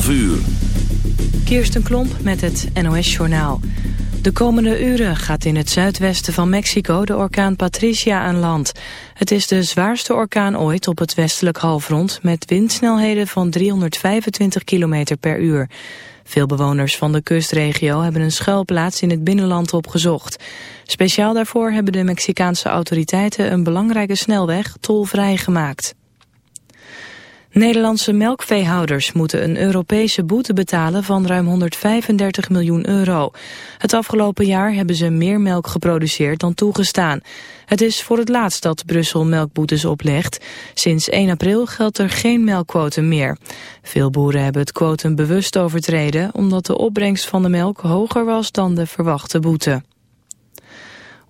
12 uur. Klomp met het NOS-journaal. De komende uren gaat in het zuidwesten van Mexico de orkaan Patricia aan land. Het is de zwaarste orkaan ooit op het westelijk halfrond... met windsnelheden van 325 km per uur. Veel bewoners van de kustregio hebben een schuilplaats in het binnenland opgezocht. Speciaal daarvoor hebben de Mexicaanse autoriteiten een belangrijke snelweg tolvrij gemaakt. Nederlandse melkveehouders moeten een Europese boete betalen van ruim 135 miljoen euro. Het afgelopen jaar hebben ze meer melk geproduceerd dan toegestaan. Het is voor het laatst dat Brussel melkboetes oplegt. Sinds 1 april geldt er geen melkquotum meer. Veel boeren hebben het quotum bewust overtreden omdat de opbrengst van de melk hoger was dan de verwachte boete.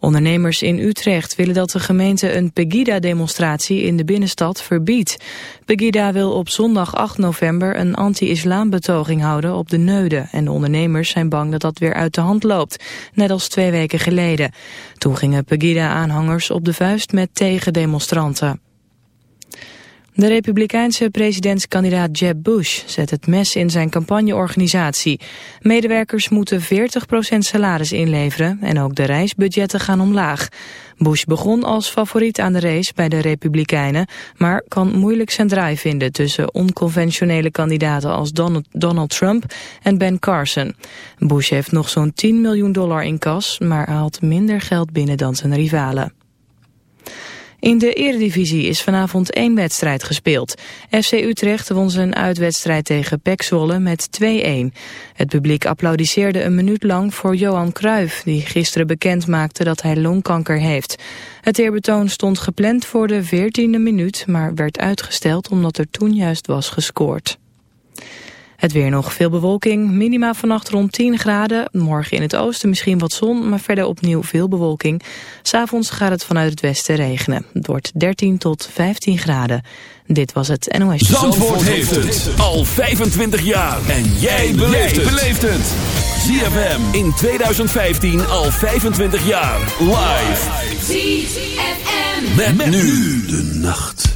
Ondernemers in Utrecht willen dat de gemeente een Pegida-demonstratie in de binnenstad verbiedt. Pegida wil op zondag 8 november een anti-islam-betoging houden op de Neude. En de ondernemers zijn bang dat dat weer uit de hand loopt, net als twee weken geleden. Toen gingen Pegida-aanhangers op de vuist met tegendemonstranten. De republikeinse presidentskandidaat Jeb Bush zet het mes in zijn campagneorganisatie. Medewerkers moeten 40% salaris inleveren en ook de reisbudgetten gaan omlaag. Bush begon als favoriet aan de race bij de republikeinen, maar kan moeilijk zijn draai vinden tussen onconventionele kandidaten als Donald, Trump en Ben Carson. Bush heeft nog zo'n 10 miljoen dollar in kas, maar haalt minder geld binnen dan zijn rivalen. In de eredivisie is vanavond één wedstrijd gespeeld. FC Utrecht won zijn uitwedstrijd tegen PEC Zwolle met 2-1. Het publiek applaudisseerde een minuut lang voor Johan Cruijff... die gisteren bekend maakte dat hij longkanker heeft. Het eerbetoon stond gepland voor de 14e minuut... maar werd uitgesteld omdat er toen juist was gescoord. Het weer nog veel bewolking, minima vannacht rond 10 graden. Morgen in het oosten misschien wat zon, maar verder opnieuw veel bewolking. S'avonds gaat het vanuit het westen regenen. Het wordt 13 tot 15 graden. Dit was het NOS. Zandvoort, Zandvoort heeft het al 25 jaar. En jij beleeft het. ZFM in 2015 al 25 jaar. Live. ZFM. met nu de nacht.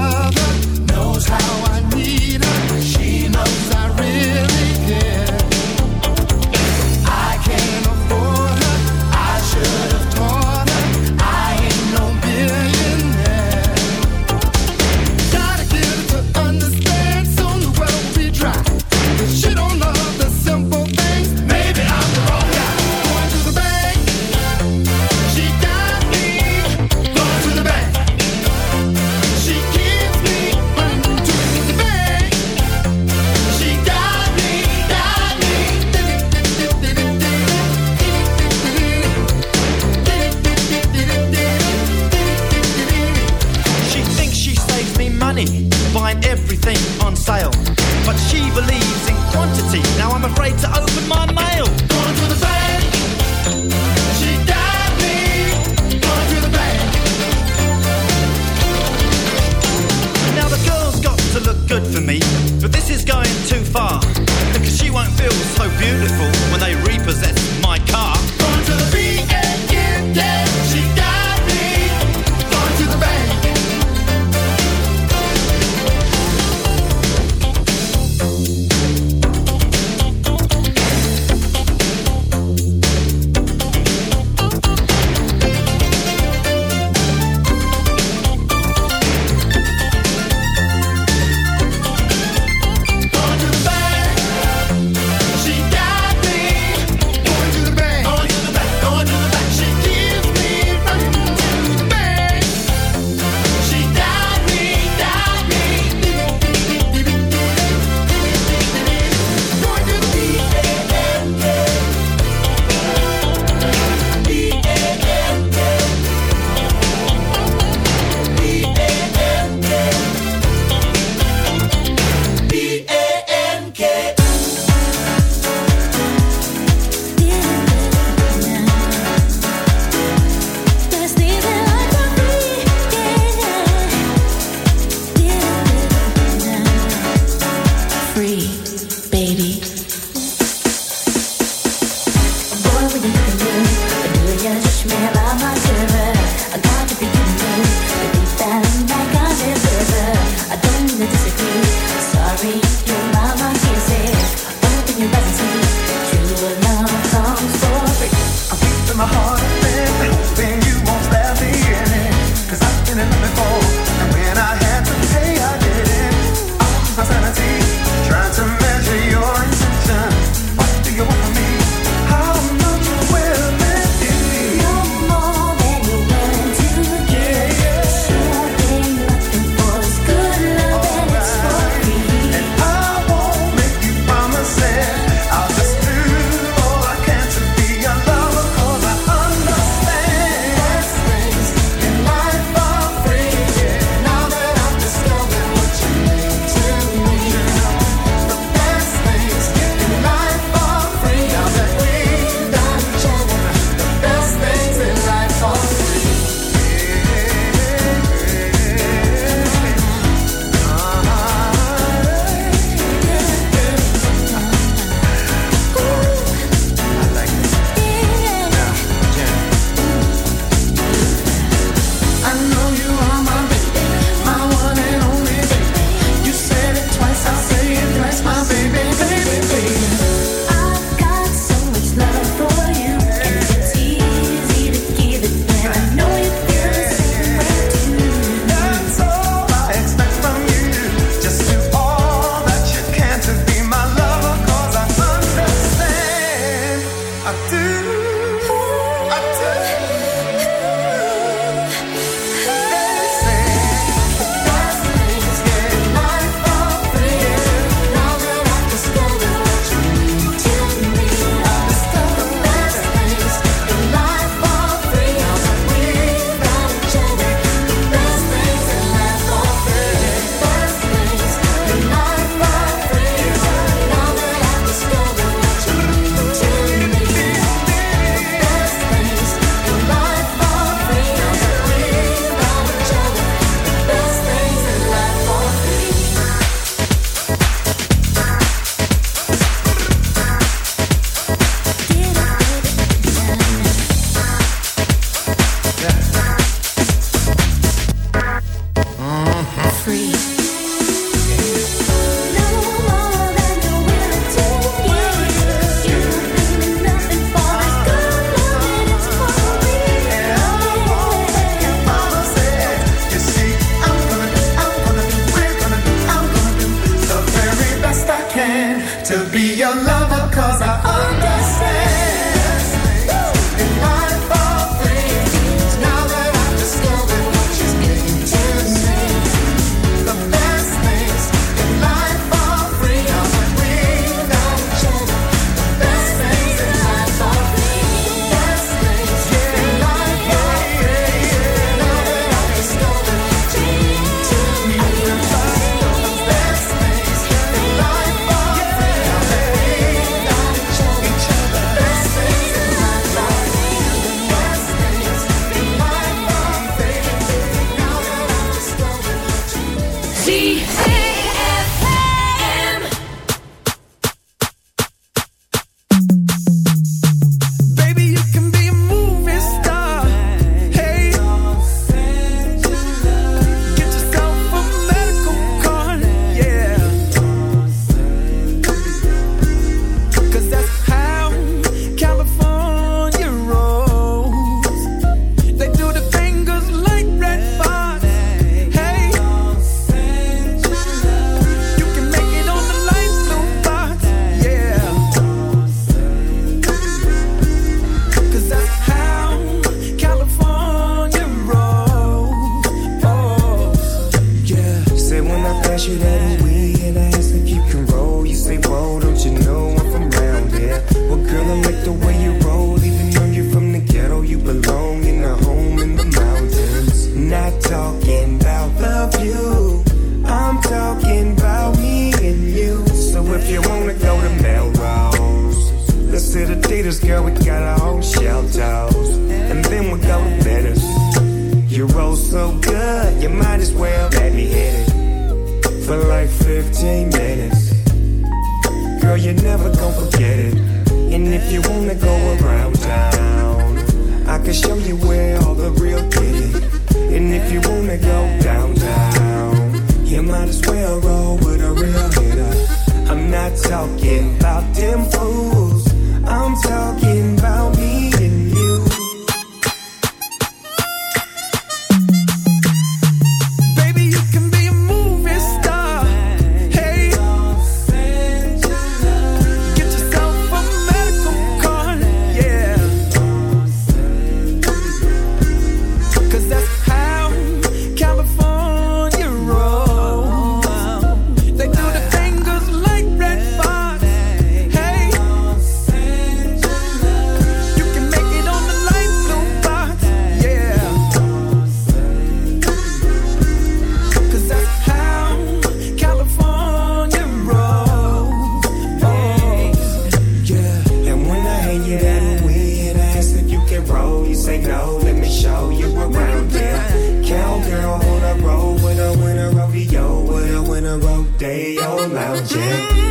来往前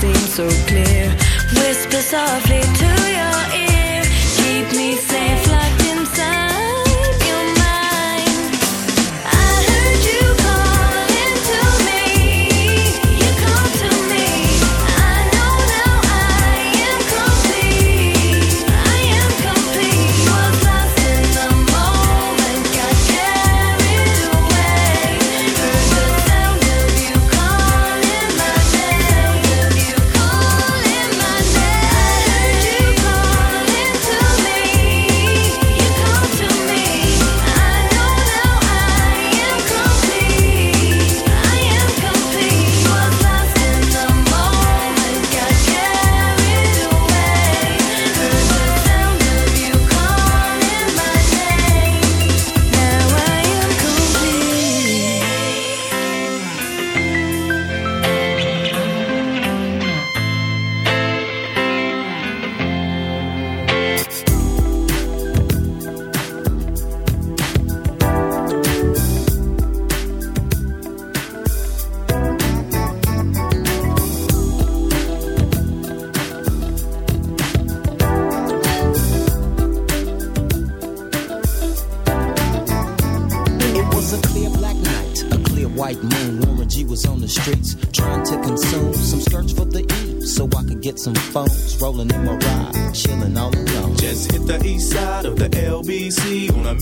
seems so clear. Whispers of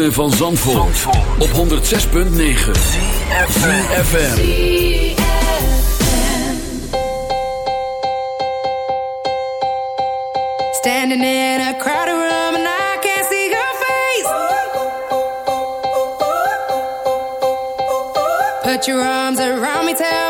ritme van Zandvoort, op 106.9 FM. Standing in a crowded room and I can't see your face. Put your arms around me, tell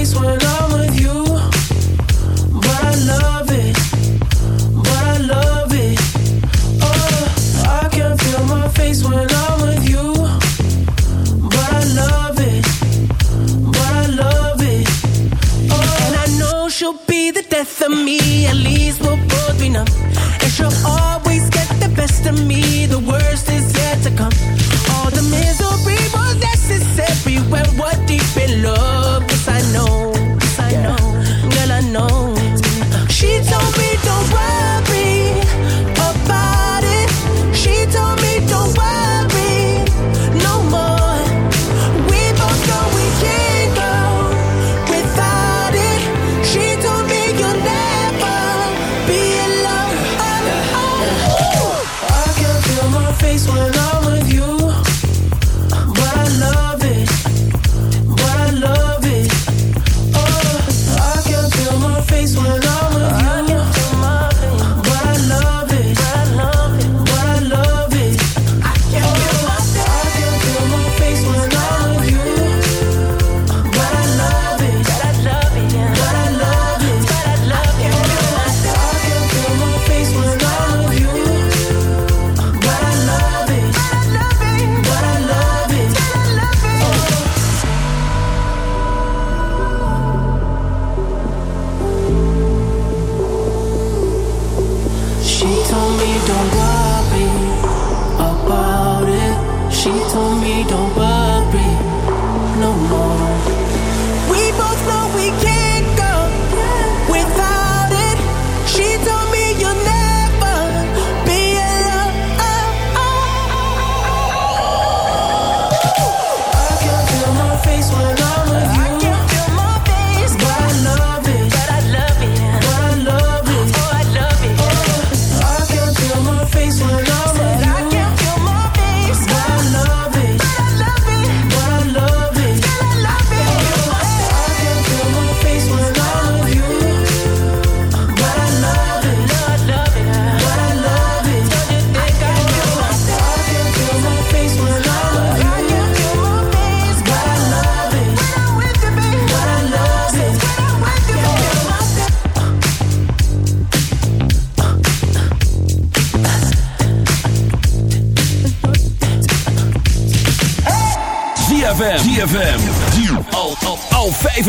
place when